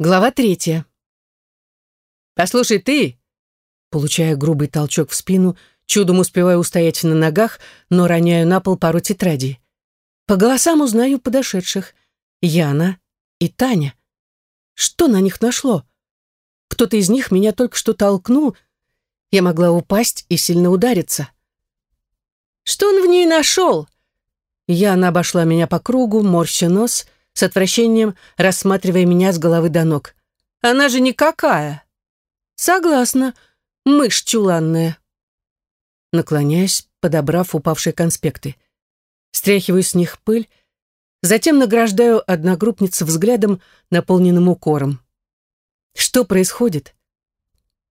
Глава третья. «Послушай, ты!» Получая грубый толчок в спину, чудом успеваю устоять на ногах, но роняю на пол пару тетрадей. По голосам узнаю подошедших. Яна и Таня. Что на них нашло? Кто-то из них меня только что толкнул. Я могла упасть и сильно удариться. Что он в ней нашел? Яна обошла меня по кругу, морща нос — с отвращением рассматривая меня с головы до ног. «Она же никакая!» «Согласна, мышь чуланная!» Наклоняюсь, подобрав упавшие конспекты. Стряхиваю с них пыль, затем награждаю одногруппницу взглядом, наполненным укором. «Что происходит?»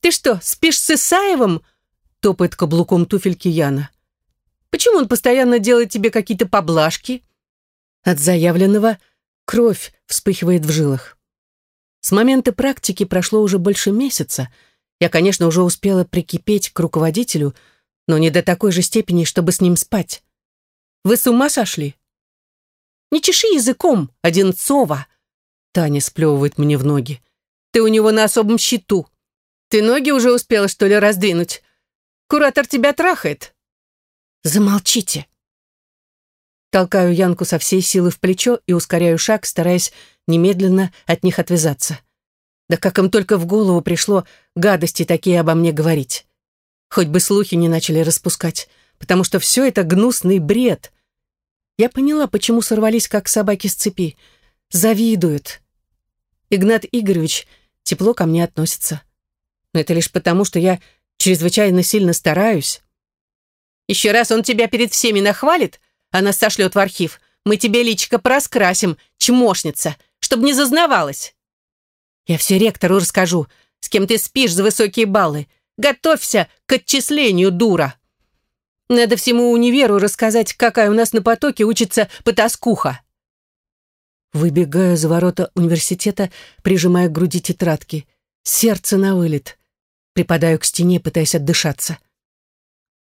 «Ты что, спишь с Исаевым?» топает каблуком туфельки Яна. «Почему он постоянно делает тебе какие-то поблажки?» От заявленного – Кровь вспыхивает в жилах. С момента практики прошло уже больше месяца. Я, конечно, уже успела прикипеть к руководителю, но не до такой же степени, чтобы с ним спать. Вы с ума сошли? Не чеши языком, Одинцова. Таня сплевывает мне в ноги. Ты у него на особом счету. Ты ноги уже успела, что ли, раздвинуть? Куратор тебя трахает. Замолчите. Толкаю Янку со всей силы в плечо и ускоряю шаг, стараясь немедленно от них отвязаться. Да как им только в голову пришло гадости такие обо мне говорить. Хоть бы слухи не начали распускать, потому что все это гнусный бред. Я поняла, почему сорвались, как собаки с цепи. Завидуют. Игнат Игоревич тепло ко мне относится. Но это лишь потому, что я чрезвычайно сильно стараюсь. Еще раз он тебя перед всеми нахвалит, она сошлет в архив. Мы тебе личико проскрасим, чмошница, чтобы не зазнавалась. Я все ректору расскажу, с кем ты спишь за высокие баллы. Готовься к отчислению, дура. Надо всему универу рассказать, какая у нас на потоке учится потаскуха. Выбегаю за ворота университета, прижимая к груди тетрадки. Сердце на вылет. Припадаю к стене, пытаясь отдышаться.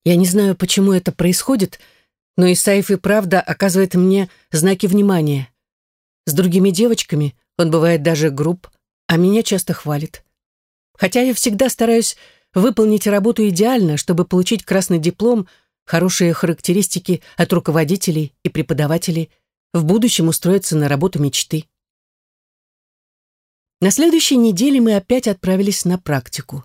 Я не знаю, почему это происходит, — но Исаев и правда оказывает мне знаки внимания. С другими девочками он бывает даже груб, а меня часто хвалит. Хотя я всегда стараюсь выполнить работу идеально, чтобы получить красный диплом, хорошие характеристики от руководителей и преподавателей, в будущем устроиться на работу мечты. На следующей неделе мы опять отправились на практику.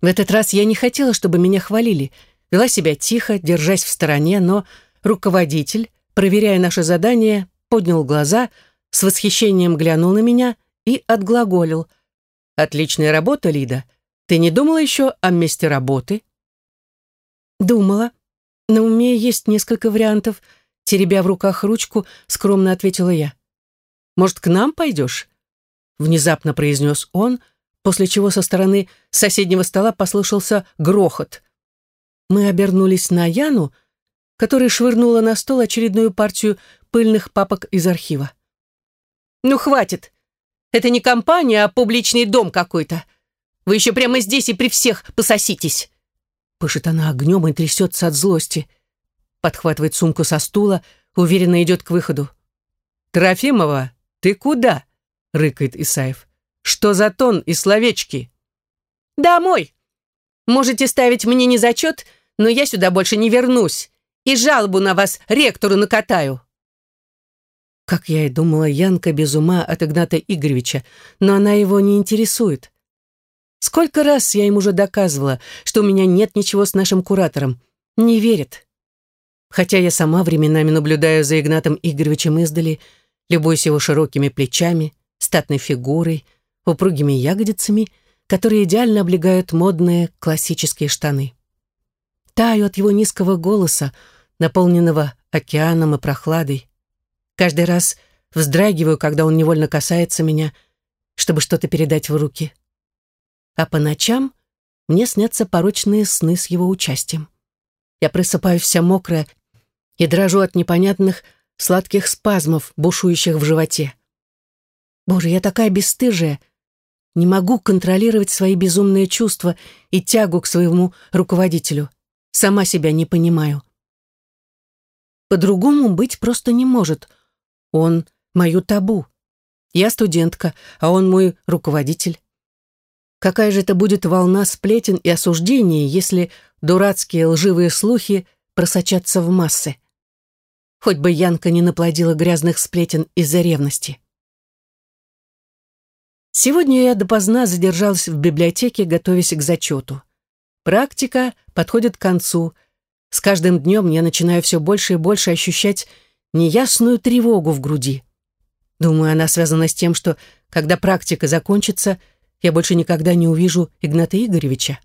В этот раз я не хотела, чтобы меня хвалили — вела себя тихо, держась в стороне, но руководитель, проверяя наше задание, поднял глаза, с восхищением глянул на меня и отглаголил. «Отличная работа, Лида. Ты не думала еще о месте работы?» «Думала. На уме есть несколько вариантов», теребя в руках ручку, скромно ответила я. «Может, к нам пойдешь?» Внезапно произнес он, после чего со стороны соседнего стола послышался грохот. Мы обернулись на Яну, которая швырнула на стол очередную партию пыльных папок из архива. «Ну, хватит! Это не компания, а публичный дом какой-то. Вы еще прямо здесь и при всех пососитесь!» Пышет она огнем и трясется от злости. Подхватывает сумку со стула, уверенно идет к выходу. «Трофимова, ты куда?» — рыкает Исаев. «Что за тон и словечки?» «Домой! Можете ставить мне не зачет, но я сюда больше не вернусь и жалобу на вас ректору накатаю». Как я и думала, Янка без ума от Игната Игоревича, но она его не интересует. Сколько раз я им уже доказывала, что у меня нет ничего с нашим куратором. Не верит. Хотя я сама временами наблюдаю за Игнатом Игоревичем издали, любуюсь его широкими плечами, статной фигурой, упругими ягодицами, которые идеально облегают модные классические штаны таю от его низкого голоса, наполненного океаном и прохладой. Каждый раз вздрагиваю, когда он невольно касается меня, чтобы что-то передать в руки. А по ночам мне снятся порочные сны с его участием. Я просыпаюсь вся мокрая и дрожу от непонятных сладких спазмов, бушующих в животе. Боже, я такая бесстыжая, не могу контролировать свои безумные чувства и тягу к своему руководителю. Сама себя не понимаю. По-другому быть просто не может. Он — мою табу. Я студентка, а он мой руководитель. Какая же это будет волна сплетен и осуждений, если дурацкие лживые слухи просочатся в массы? Хоть бы Янка не наплодила грязных сплетен из-за ревности. Сегодня я допоздна задержалась в библиотеке, готовясь к зачету. Практика подходит к концу. С каждым днем я начинаю все больше и больше ощущать неясную тревогу в груди. Думаю, она связана с тем, что, когда практика закончится, я больше никогда не увижу Игната Игоревича.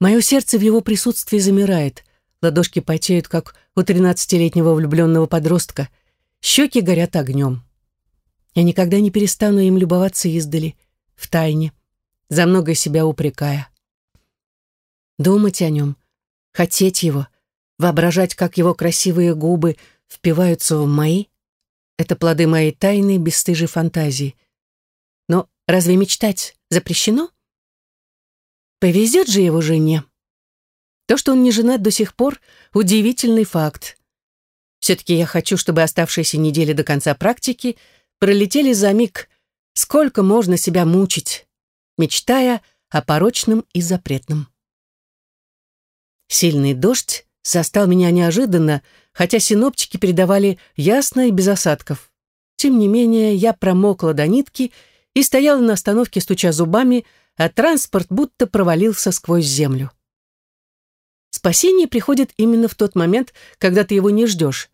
Мое сердце в его присутствии замирает, ладошки потеют, как у тринадцатилетнего влюбленного подростка, щеки горят огнем. Я никогда не перестану им любоваться издали, в тайне, за многое себя упрекая. Думать о нем, хотеть его, воображать, как его красивые губы впиваются в мои — это плоды моей тайной бесстыжей фантазии. Но разве мечтать запрещено? Повезет же его жене. То, что он не женат до сих пор, удивительный факт. Все-таки я хочу, чтобы оставшиеся недели до конца практики — пролетели за миг. Сколько можно себя мучить, мечтая о порочном и запретном. Сильный дождь застал меня неожиданно, хотя синоптики передавали ясно и без осадков. Тем не менее, я промокла до нитки и стояла на остановке, стуча зубами, а транспорт будто провалился сквозь землю. Спасение приходит именно в тот момент, когда ты его не ждешь.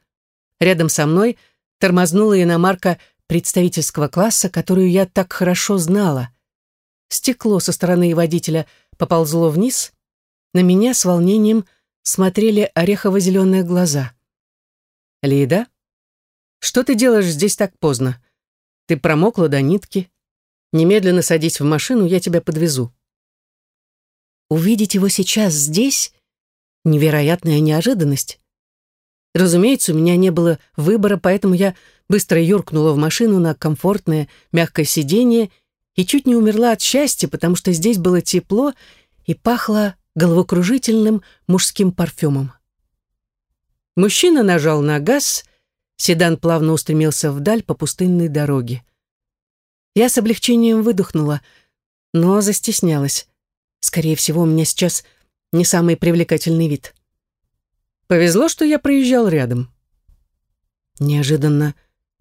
Рядом со мной тормознула иномарка представительского класса, которую я так хорошо знала. Стекло со стороны водителя поползло вниз. На меня с волнением смотрели орехово-зеленые глаза. «Лида, что ты делаешь здесь так поздно? Ты промокла до нитки. Немедленно садись в машину, я тебя подвезу». Увидеть его сейчас здесь — невероятная неожиданность. Разумеется, у меня не было выбора, поэтому я быстро юркнула в машину на комфортное мягкое сиденье и чуть не умерла от счастья, потому что здесь было тепло и пахло головокружительным мужским парфюмом. Мужчина нажал на газ, седан плавно устремился вдаль по пустынной дороге. Я с облегчением выдохнула, но застеснялась. Скорее всего, у меня сейчас не самый привлекательный вид. Повезло, что я проезжал рядом. Неожиданно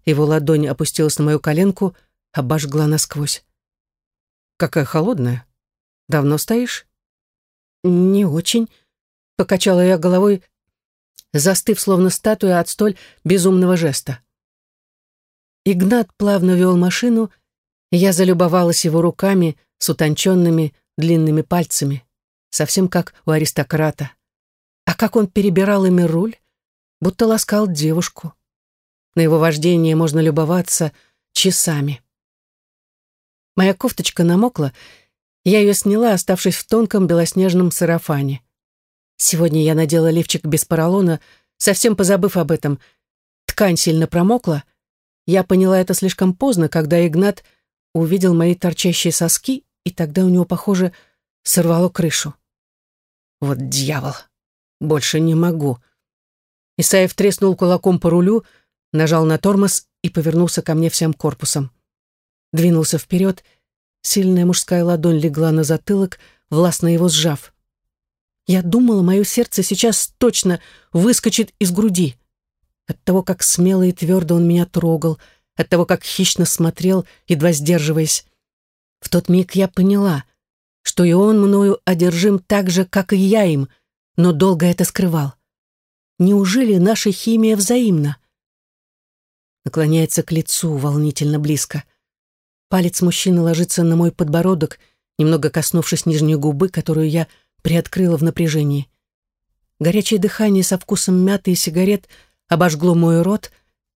его ладонь опустилась на мою коленку, обожгла насквозь. «Какая холодная. Давно стоишь?» «Не очень», — покачала я головой, застыв словно статуя от столь безумного жеста. Игнат плавно вел машину, и я залюбовалась его руками с утонченными длинными пальцами, совсем как у аристократа. А как он перебирал ими руль, будто ласкал девушку. На его вождение можно любоваться часами. Моя кофточка намокла, я ее сняла, оставшись в тонком белоснежном сарафане. Сегодня я надела лифчик без поролона, совсем позабыв об этом. Ткань сильно промокла. Я поняла это слишком поздно, когда Игнат увидел мои торчащие соски, и тогда у него, похоже, сорвало крышу. Вот дьявол! Больше не могу. Исаев треснул кулаком по рулю, нажал на тормоз и повернулся ко мне всем корпусом. Двинулся вперед, сильная мужская ладонь легла на затылок, властно его сжав. Я думала, мое сердце сейчас точно выскочит из груди. От того, как смело и твердо он меня трогал, от того, как хищно смотрел, едва сдерживаясь. В тот миг я поняла, что и он мною одержим так же, как и я им — но долго это скрывал. Неужели наша химия взаимна? Наклоняется к лицу волнительно близко. Палец мужчины ложится на мой подбородок, немного коснувшись нижней губы, которую я приоткрыла в напряжении. Горячее дыхание со вкусом мяты и сигарет обожгло мой рот,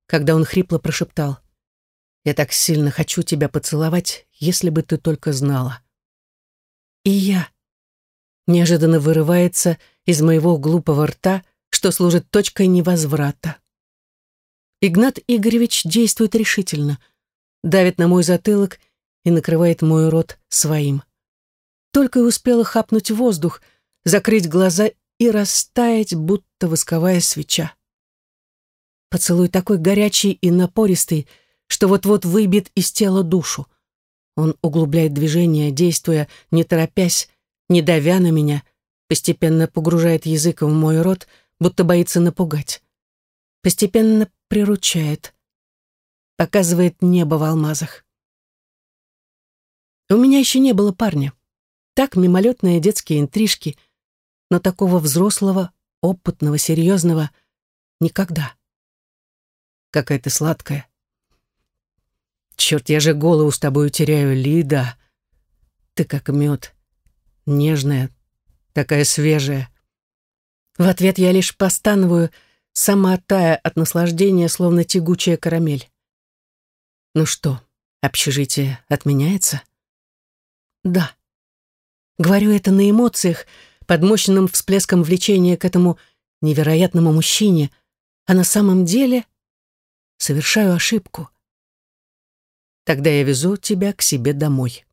когда он хрипло прошептал. «Я так сильно хочу тебя поцеловать, если бы ты только знала». И я неожиданно вырывается из моего глупого рта, что служит точкой невозврата. Игнат Игоревич действует решительно, давит на мой затылок и накрывает мой рот своим. Только и успела хапнуть воздух, закрыть глаза и растаять, будто восковая свеча. Поцелуй такой горячий и напористый, что вот-вот выбьет из тела душу. Он углубляет движение, действуя, не торопясь, не давя на меня, постепенно погружает язык в мой рот, будто боится напугать. Постепенно приручает. Показывает небо в алмазах. У меня еще не было парня. Так мимолетные детские интрижки, но такого взрослого, опытного, серьезного никогда. Какая ты сладкая. Черт, я же голову с тобой теряю, Лида. Ты как мед, нежная, такая свежая. В ответ я лишь постановую, сама тая от наслаждения, словно тягучая карамель. Ну что, общежитие отменяется? Да. Говорю это на эмоциях, под мощным всплеском влечения к этому невероятному мужчине, а на самом деле совершаю ошибку. Тогда я везу тебя к себе домой.